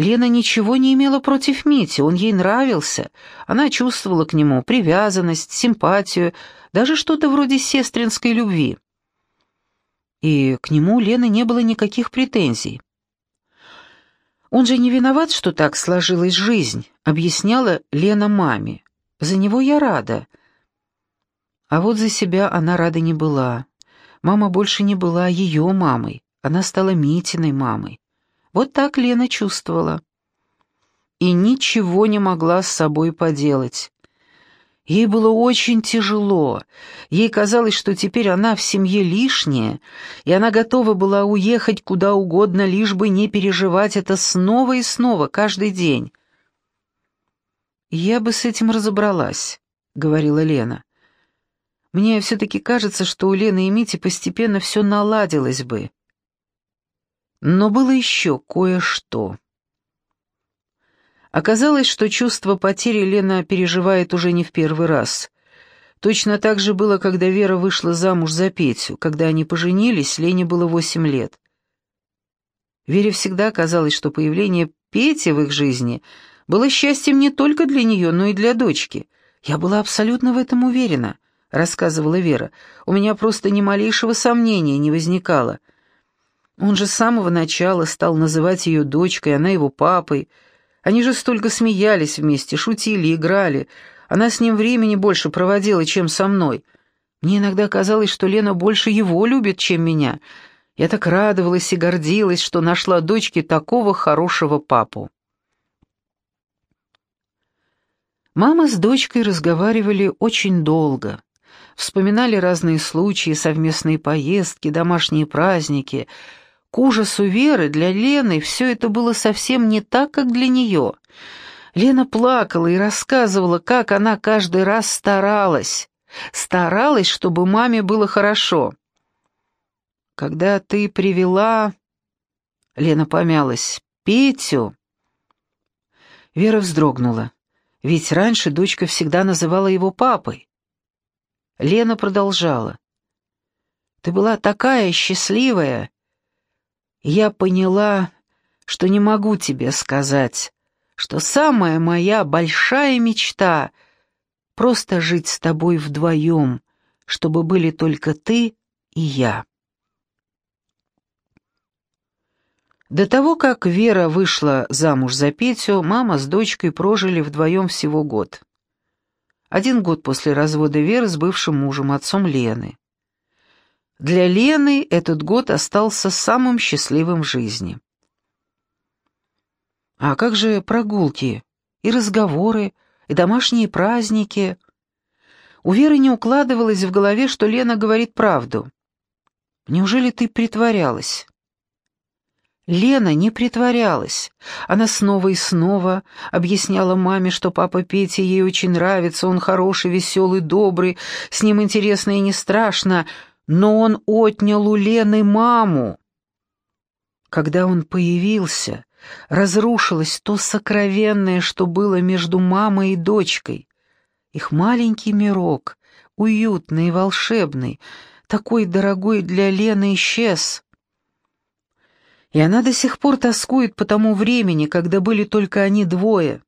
Лена ничего не имела против Мити, он ей нравился. Она чувствовала к нему привязанность, симпатию, даже что-то вроде сестринской любви. И к нему Лены не было никаких претензий. «Он же не виноват, что так сложилась жизнь», — объясняла Лена маме. «За него я рада». А вот за себя она рада не была. Мама больше не была ее мамой, она стала Митиной мамой. Вот так Лена чувствовала. И ничего не могла с собой поделать. Ей было очень тяжело. Ей казалось, что теперь она в семье лишняя, и она готова была уехать куда угодно, лишь бы не переживать это снова и снова, каждый день. «Я бы с этим разобралась», — говорила Лена. «Мне все-таки кажется, что у Лены и Мити постепенно все наладилось бы». Но было еще кое-что. Оказалось, что чувство потери Лена переживает уже не в первый раз. Точно так же было, когда Вера вышла замуж за Петю. Когда они поженились, Лене было восемь лет. Вере всегда казалось, что появление Пети в их жизни было счастьем не только для нее, но и для дочки. «Я была абсолютно в этом уверена», — рассказывала Вера. «У меня просто ни малейшего сомнения не возникало. Он же с самого начала стал называть ее дочкой, она его папой». Они же столько смеялись вместе, шутили, играли. Она с ним времени больше проводила, чем со мной. Мне иногда казалось, что Лена больше его любит, чем меня. Я так радовалась и гордилась, что нашла дочке такого хорошего папу. Мама с дочкой разговаривали очень долго. Вспоминали разные случаи, совместные поездки, домашние праздники — к ужасу Веры для Лены все это было совсем не так, как для нее. Лена плакала и рассказывала, как она каждый раз старалась. Старалась, чтобы маме было хорошо. «Когда ты привела...» Лена помялась. «Петю...» Вера вздрогнула. Ведь раньше дочка всегда называла его папой. Лена продолжала. «Ты была такая счастливая, я поняла, что не могу тебе сказать, что самая моя большая мечта — просто жить с тобой вдвоем, чтобы были только ты и я. До того, как Вера вышла замуж за Петю, мама с дочкой прожили вдвоем всего год. Один год после развода Веры с бывшим мужем, отцом Лены. Для Лены этот год остался самым счастливым в жизни. А как же прогулки, и разговоры, и домашние праздники? У Веры не укладывалось в голове, что Лена говорит правду. Неужели ты притворялась? Лена не притворялась. Она снова и снова объясняла маме, что папа Петя ей очень нравится, он хороший, веселый, добрый, с ним интересно и не страшно, но он отнял у Лены маму. Когда он появился, разрушилось то сокровенное, что было между мамой и дочкой. Их маленький мирок, уютный и волшебный, такой дорогой для Лены, исчез. И она до сих пор тоскует по тому времени, когда были только они двое.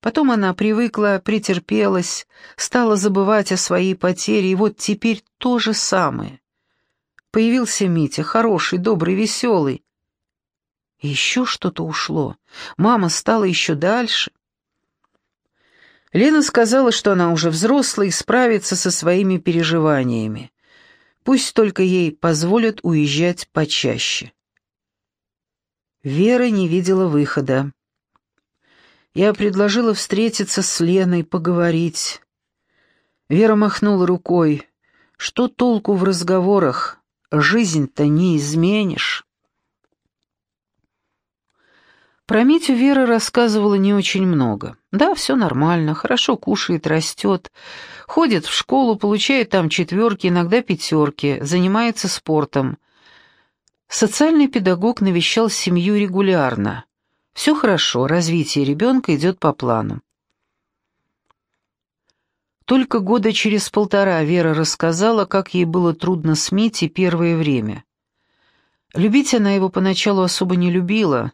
Потом она привыкла, претерпелась, стала забывать о своей потере, и вот теперь то же самое. Появился Митя, хороший, добрый, веселый. И еще что-то ушло. Мама стала еще дальше. Лена сказала, что она уже взрослая и справится со своими переживаниями. Пусть только ей позволят уезжать почаще. Вера не видела выхода. Я предложила встретиться с Леной, поговорить. Вера махнула рукой. Что толку в разговорах? Жизнь-то не изменишь. Про Митю Вера рассказывала не очень много. Да, все нормально, хорошо кушает, растет, ходит в школу, получает там четверки, иногда пятерки, занимается спортом. Социальный педагог навещал семью регулярно. Все хорошо, развитие ребенка идет по плану. Только года через полтора Вера рассказала, как ей было трудно с Митей первое время. Любить она его поначалу особо не любила.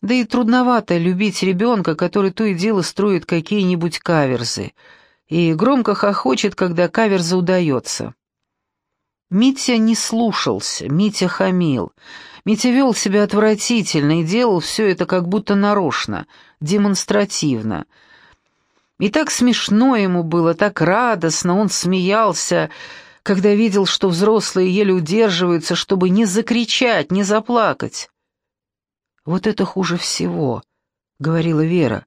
Да и трудновато любить ребенка, который то и дело строит какие-нибудь каверзы, и громко хохочет, когда каверза удается. Митя не слушался, Митя хамил. Митя вел себя отвратительно и делал все это как будто нарочно, демонстративно. И так смешно ему было, так радостно, он смеялся, когда видел, что взрослые еле удерживаются, чтобы не закричать, не заплакать. «Вот это хуже всего», — говорила Вера,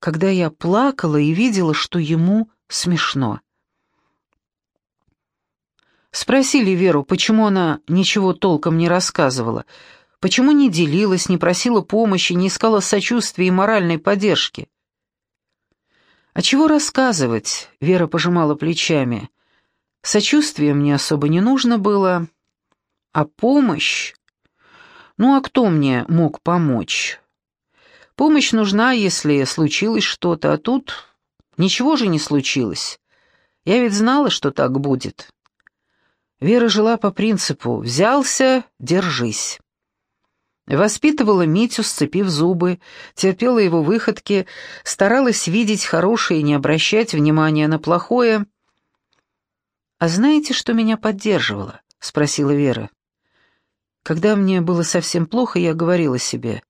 когда я плакала и видела, что ему смешно. Спросили Веру, почему она ничего толком не рассказывала, почему не делилась, не просила помощи, не искала сочувствия и моральной поддержки. «А чего рассказывать?» — Вера пожимала плечами. «Сочувствия мне особо не нужно было, а помощь...» Ну а кто мне мог помочь? Помощь нужна, если случилось что-то, а тут ничего же не случилось. Я ведь знала, что так будет. Вера жила по принципу «взялся, держись». Воспитывала Митю, сцепив зубы, терпела его выходки, старалась видеть хорошее и не обращать внимания на плохое. «А знаете, что меня поддерживало?» — спросила Вера. Когда мне было совсем плохо, я говорила себе,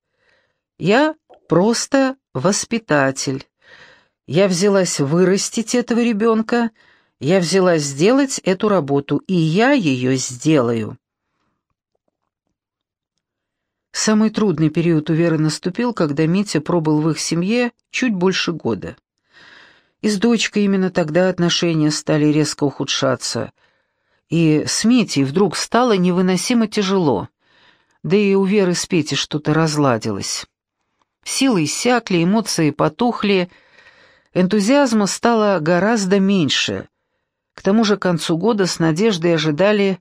«Я просто воспитатель. Я взялась вырастить этого ребенка, я взялась сделать эту работу, и я ее сделаю». Самый трудный период у Веры наступил, когда Митя пробыл в их семье чуть больше года. И с дочкой именно тогда отношения стали резко ухудшаться – и с Митей вдруг стало невыносимо тяжело. Да и у Веры с Петей что-то разладилось. Силы иссякли, эмоции потухли, энтузиазма стало гораздо меньше. К тому же к концу года с надеждой ожидали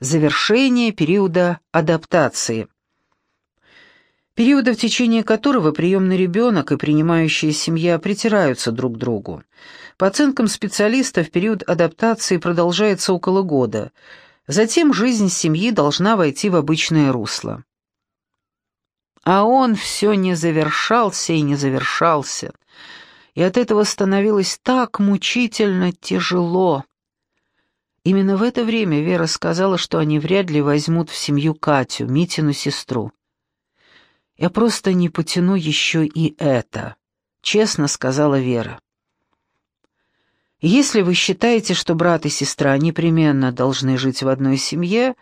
завершения периода адаптации. Периода, в течение которого приемный ребенок и принимающая семья притираются друг к другу. По оценкам специалистов, период адаптации продолжается около года. Затем жизнь семьи должна войти в обычное русло. А он все не завершался и не завершался. И от этого становилось так мучительно тяжело. Именно в это время Вера сказала, что они вряд ли возьмут в семью Катю, Митину сестру. «Я просто не потяну еще и это», — честно сказала Вера. Если вы считаете, что брат и сестра непременно должны жить в одной семье,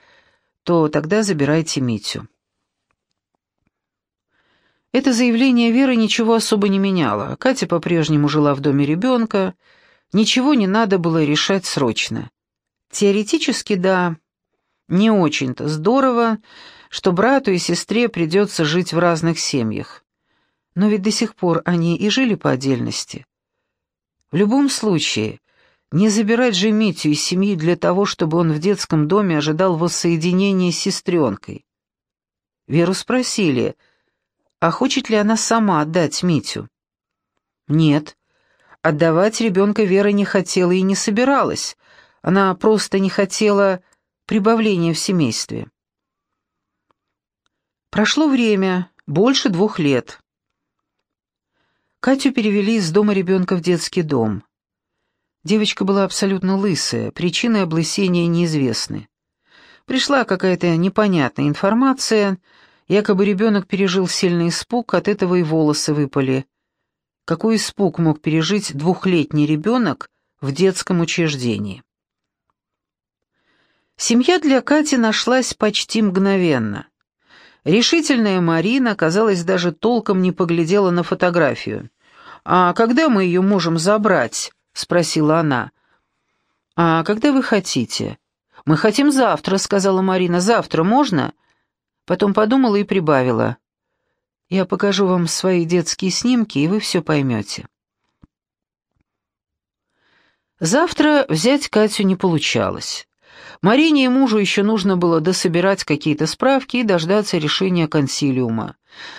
то тогда забирайте Митю. Это заявление Веры ничего особо не меняло. Катя по-прежнему жила в доме ребенка, ничего не надо было решать срочно. Теоретически, да, не очень-то здорово, что брату и сестре придется жить в разных семьях. Но ведь до сих пор они и жили по отдельности. В любом случае, не забирать же Митю из семьи для того, чтобы он в детском доме ожидал воссоединения с сестренкой. Веру спросили, а хочет ли она сама отдать Митю. Нет, отдавать ребенка Вера не хотела и не собиралась. Она просто не хотела прибавления в семействе. Прошло время, больше двух лет. Катю перевели из дома ребенка в детский дом. Девочка была абсолютно лысая, причины облысения неизвестны. Пришла какая-то непонятная информация, якобы ребенок пережил сильный испуг, от этого и волосы выпали. Какой испуг мог пережить двухлетний ребенок в детском учреждении? Семья для Кати нашлась почти мгновенно. Решительная Марина, казалось, даже толком не поглядела на фотографию. «А когда мы ее можем забрать?» — спросила она. «А когда вы хотите?» «Мы хотим завтра», — сказала Марина. «Завтра можно?» Потом подумала и прибавила. «Я покажу вам свои детские снимки, и вы все поймете». Завтра взять Катю не получалось. Марине и мужу еще нужно было дособирать какие-то справки и дождаться решения консилиума.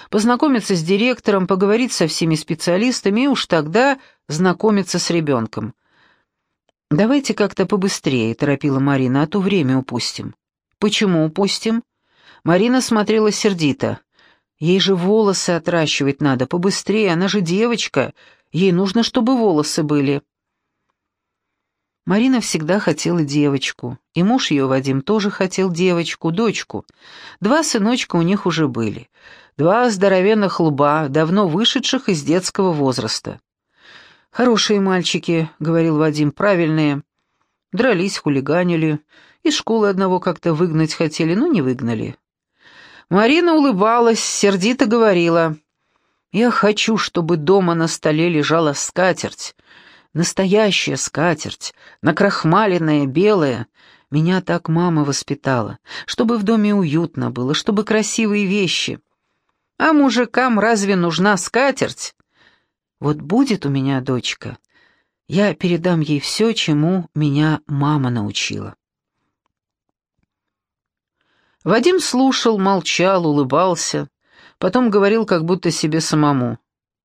Познакомиться с директором, поговорить со всеми специалистами и уж тогда знакомиться с ребенком. «Давайте как-то побыстрее», — торопила Марина, — «а то время упустим». «Почему упустим?» Марина смотрела сердито. Ей же волосы отращивать надо побыстрее, она же девочка, ей нужно, чтобы волосы были. Марина всегда хотела девочку, и муж ее, Вадим, тоже хотел девочку, дочку. Два сыночка у них уже были, два здоровенных лба, давно вышедших из детского возраста. «Хорошие мальчики», — говорил Вадим, — «правильные. Дрались, хулиганили, из школы одного как-то выгнать хотели, но не выгнали». Марина улыбалась, сердито говорила, «Я хочу, чтобы дома на столе лежала скатерть, Настоящая скатерть, накрахмаленная, белая. Меня так мама воспитала, чтобы в доме уютно было, чтобы красивые вещи. А мужикам разве нужна скатерть? Вот будет у меня дочка, я передам ей все, чему меня мама научила. Вадим слушал, молчал, улыбался, потом говорил как будто себе самому.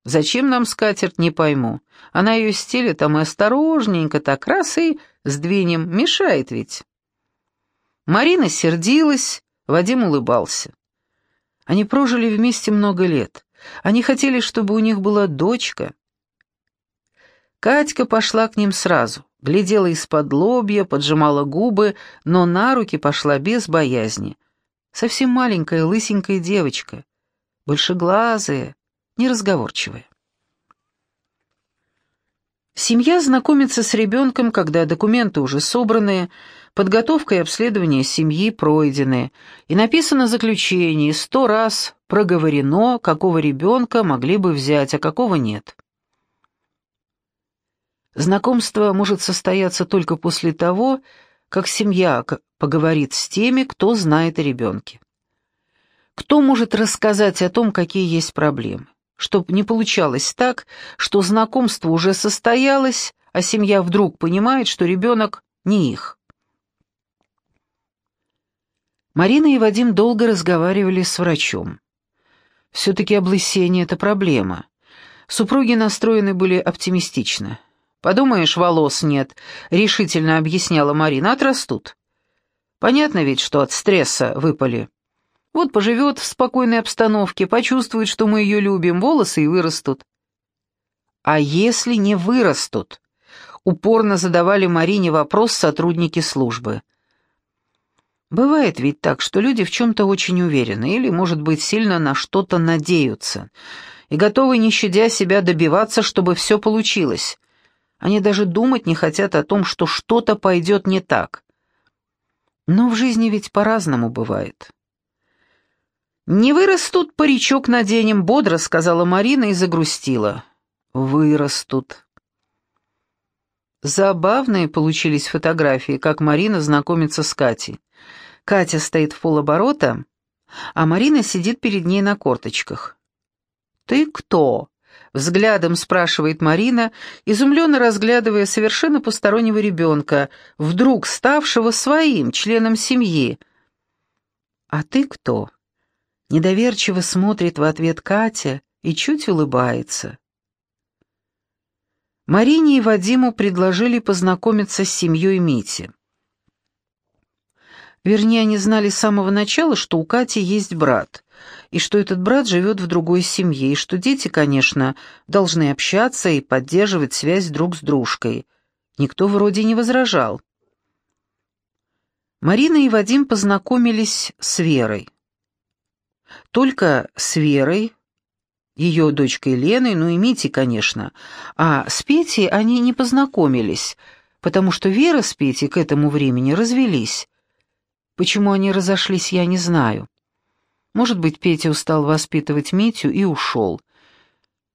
Зачем нам скатерть, не пойму. Она ее стелит, а мы осторожненько так раз и сдвинем, мешает ведь. Марина сердилась, Вадим улыбался. Они прожили вместе много лет. Они хотели, чтобы у них была дочка. Катька пошла к ним сразу, глядела из-под лобья, поджимала губы, но на руки пошла без боязни. Совсем маленькая, лысенькая девочка, большеглазая, неразговорчивая. Семья знакомится с ребенком, когда документы уже собраны, подготовка и обследование семьи пройдены, и написано заключение, сто раз проговорено, какого ребенка могли бы взять, а какого нет. Знакомство может состояться только после того, как семья поговорит с теми, кто знает о ребенке. Кто может рассказать о том, какие есть проблемы? Чтоб не получалось так, что знакомство уже состоялось, а семья вдруг понимает, что ребенок не их. Марина и Вадим долго разговаривали с врачом. Все-таки облысение — это проблема. Супруги настроены были оптимистично. «Подумаешь, волос нет», — решительно объясняла Марина, — «отрастут». Понятно ведь, что от стресса выпали. Вот поживет в спокойной обстановке, почувствует, что мы ее любим, волосы и вырастут. А если не вырастут? Упорно задавали Марине вопрос сотрудники службы. Бывает ведь так, что люди в чем-то очень уверены или, может быть, сильно на что-то надеются и готовы, не щадя себя, добиваться, чтобы все получилось. Они даже думать не хотят о том, что что-то пойдет не так. Но в жизни ведь по-разному бывает. «Не вырастут, паричок наденем», — бодро сказала Марина и загрустила. «Вырастут». Забавные получились фотографии, как Марина знакомится с Катей. Катя стоит в полоборота, а Марина сидит перед ней на корточках. «Ты кто?» — взглядом спрашивает Марина, изумленно разглядывая совершенно постороннего ребенка, вдруг ставшего своим членом семьи. «А ты кто?» Недоверчиво смотрит в ответ Катя и чуть улыбается. Марине и Вадиму предложили познакомиться с семьей Мити. Вернее, они знали с самого начала, что у Кати есть брат, и что этот брат живет в другой семье, и что дети, конечно, должны общаться и поддерживать связь друг с дружкой. Никто вроде не возражал. Марина и Вадим познакомились с Верой. Только с Верой, ее дочкой Леной, ну и Митей, конечно, а с Петей они не познакомились, потому что Вера с Петей к этому времени развелись. Почему они разошлись, я не знаю. Может быть, Петя устал воспитывать Митю и ушел.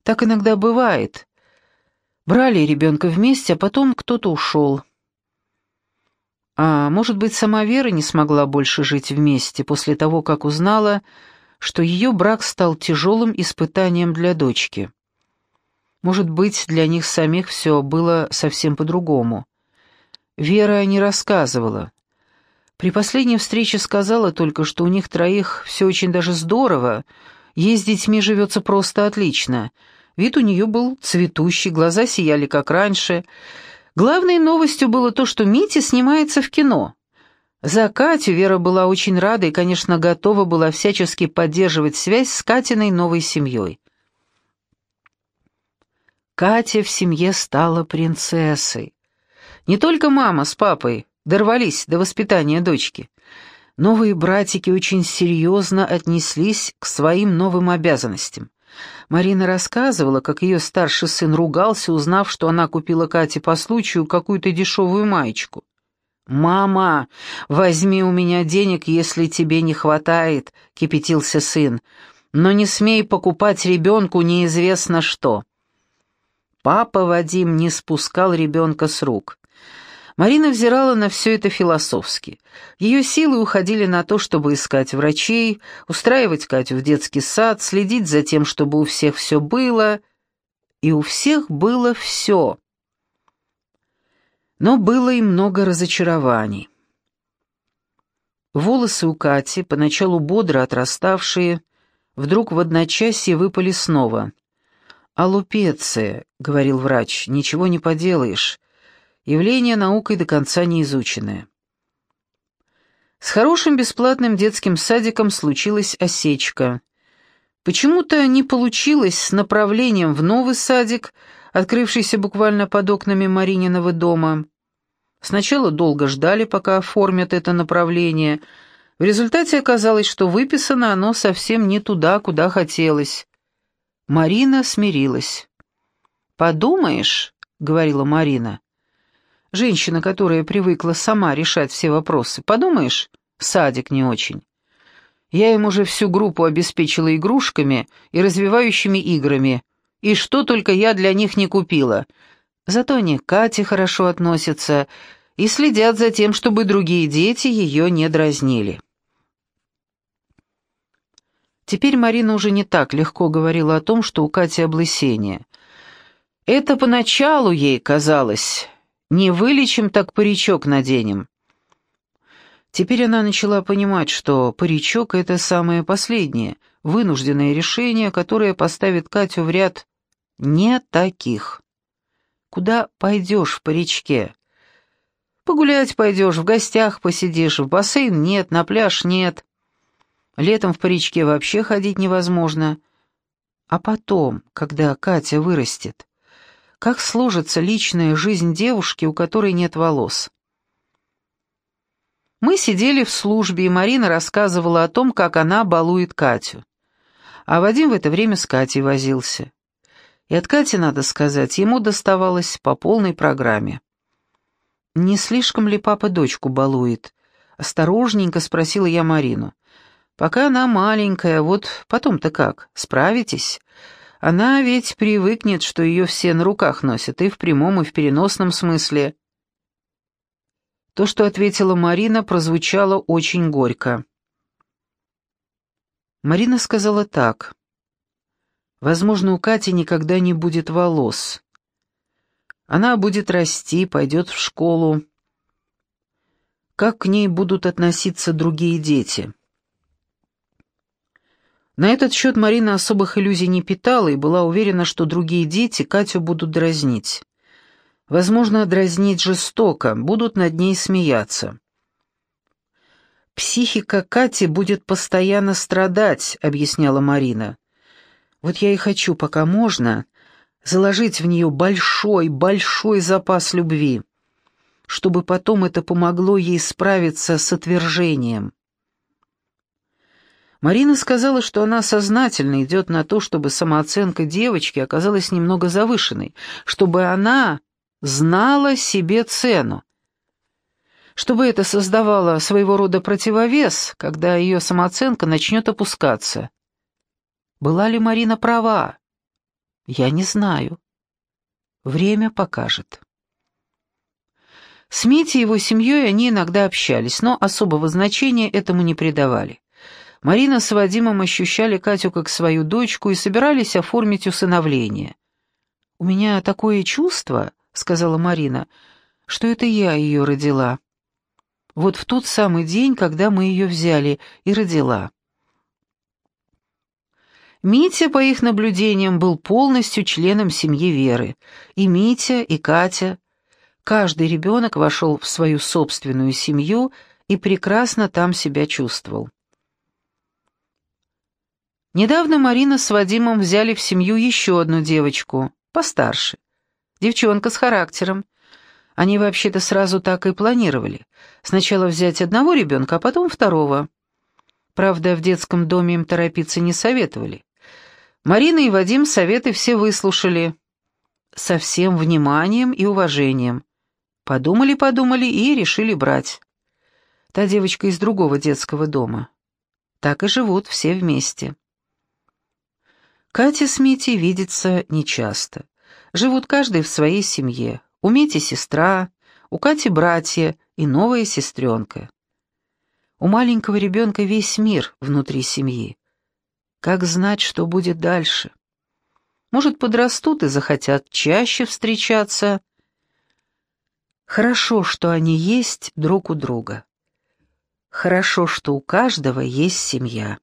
Так иногда бывает. Брали ребенка вместе, а потом кто-то ушел. А может быть, сама Вера не смогла больше жить вместе после того, как узнала, что ее брак стал тяжелым испытанием для дочки. Может быть, для них самих все было совсем по-другому. Вера не рассказывала. При последней встрече сказала только, что у них троих все очень даже здорово, ей с детьми живется просто отлично. Вид у нее был цветущий, глаза сияли как раньше. Главной новостью было то, что Митя снимается в кино. За Катю Вера была очень рада и, конечно, готова была всячески поддерживать связь с Катиной новой семьей. Катя в семье стала принцессой. Не только мама с папой дорвались до воспитания дочки. Новые братики очень серьезно отнеслись к своим новым обязанностям. Марина рассказывала, как ее старший сын ругался, узнав, что она купила Кате по случаю какую-то дешевую маечку. «Мама, возьми у меня денег, если тебе не хватает», — кипятился сын. «Но не смей покупать ребенку неизвестно что». Папа Вадим не спускал ребенка с рук. Марина взирала на все это философски. Ее силы уходили на то, чтобы искать врачей, устраивать Катю в детский сад, следить за тем, чтобы у всех все было. И у всех было все. Но было и много разочарований. Волосы у Кати, поначалу бодро отраставшие, вдруг в одночасье выпали снова — «Аллопеция», — говорил врач, — «ничего не поделаешь. Явление наукой до конца не изученное». С хорошим бесплатным детским садиком случилась осечка. Почему-то не получилось с направлением в новый садик, открывшийся буквально под окнами Марининого дома. Сначала долго ждали, пока оформят это направление. В результате оказалось, что выписано оно совсем не туда, куда хотелось. Марина смирилась. «Подумаешь», — говорила Марина, — «женщина, которая привыкла сама решать все вопросы, подумаешь, садик не очень. Я им уже всю группу обеспечила игрушками и развивающими играми, и что только я для них не купила. Зато они к Кате хорошо относятся и следят за тем, чтобы другие дети ее не дразнили». Теперь Марина уже не так легко говорила о том, что у Кати облысение. Это поначалу ей казалось. Не вылечим, так паричок наденем. Теперь она начала понимать, что паричок — это самое последнее, вынужденное решение, которое поставит Катю в ряд «не таких». Куда пойдешь в паричке? Погулять пойдешь, в гостях посидишь, в бассейн нет, на пляж нет. Летом в паричке вообще ходить невозможно. А потом, когда Катя вырастет, как сложится личная жизнь девушки, у которой нет волос? Мы сидели в службе, и Марина рассказывала о том, как она балует Катю. А Вадим в это время с Катей возился. И от Кати, надо сказать, ему доставалось по полной программе. «Не слишком ли папа дочку балует?» Осторожненько спросила я Марину. Пока она маленькая, вот потом-то как, справитесь? Она ведь привыкнет, что ее все на руках носят, и в прямом, и в переносном смысле. То, что ответила Марина, прозвучало очень горько. Марина сказала так. «Возможно, у Кати никогда не будет волос. Она будет расти, пойдет в школу. Как к ней будут относиться другие дети?» На этот счет Марина особых иллюзий не питала и была уверена, что другие дети Катю будут дразнить. Возможно, дразнить жестоко, будут над ней смеяться. «Психика Кати будет постоянно страдать», — объясняла Марина. «Вот я и хочу, пока можно, заложить в нее большой-большой запас любви, чтобы потом это помогло ей справиться с отвержением». Марина сказала, что она сознательно идет на то, чтобы самооценка девочки оказалась немного завышенной, чтобы она знала себе цену. Чтобы это создавало своего рода противовес, когда ее самооценка начнет опускаться. Была ли Марина права? Я не знаю. Время покажет. С Митей и его семьей они иногда общались, но особого значения этому не придавали. Марина с Вадимом ощущали Катю как свою дочку и собирались оформить усыновление. «У меня такое чувство», — сказала Марина, — «что это я ее родила. Вот в тот самый день, когда мы ее взяли и родила». Митя, по их наблюдениям, был полностью членом семьи Веры. И Митя, и Катя. Каждый ребенок вошел в свою собственную семью и прекрасно там себя чувствовал. Недавно Марина с Вадимом взяли в семью еще одну девочку, постарше. Девчонка с характером. Они вообще-то сразу так и планировали. Сначала взять одного ребенка, а потом второго. Правда, в детском доме им торопиться не советовали. Марина и Вадим советы все выслушали. Со всем вниманием и уважением. Подумали-подумали и решили брать. Та девочка из другого детского дома. Так и живут все вместе. Катя с Митей видятся нечасто. Живут каждый в своей семье. У Мити сестра, у Кати братья и новая сестренка. У маленького ребенка весь мир внутри семьи. Как знать, что будет дальше? Может, подрастут и захотят чаще встречаться. Хорошо, что они есть друг у друга. Хорошо, что у каждого есть семья.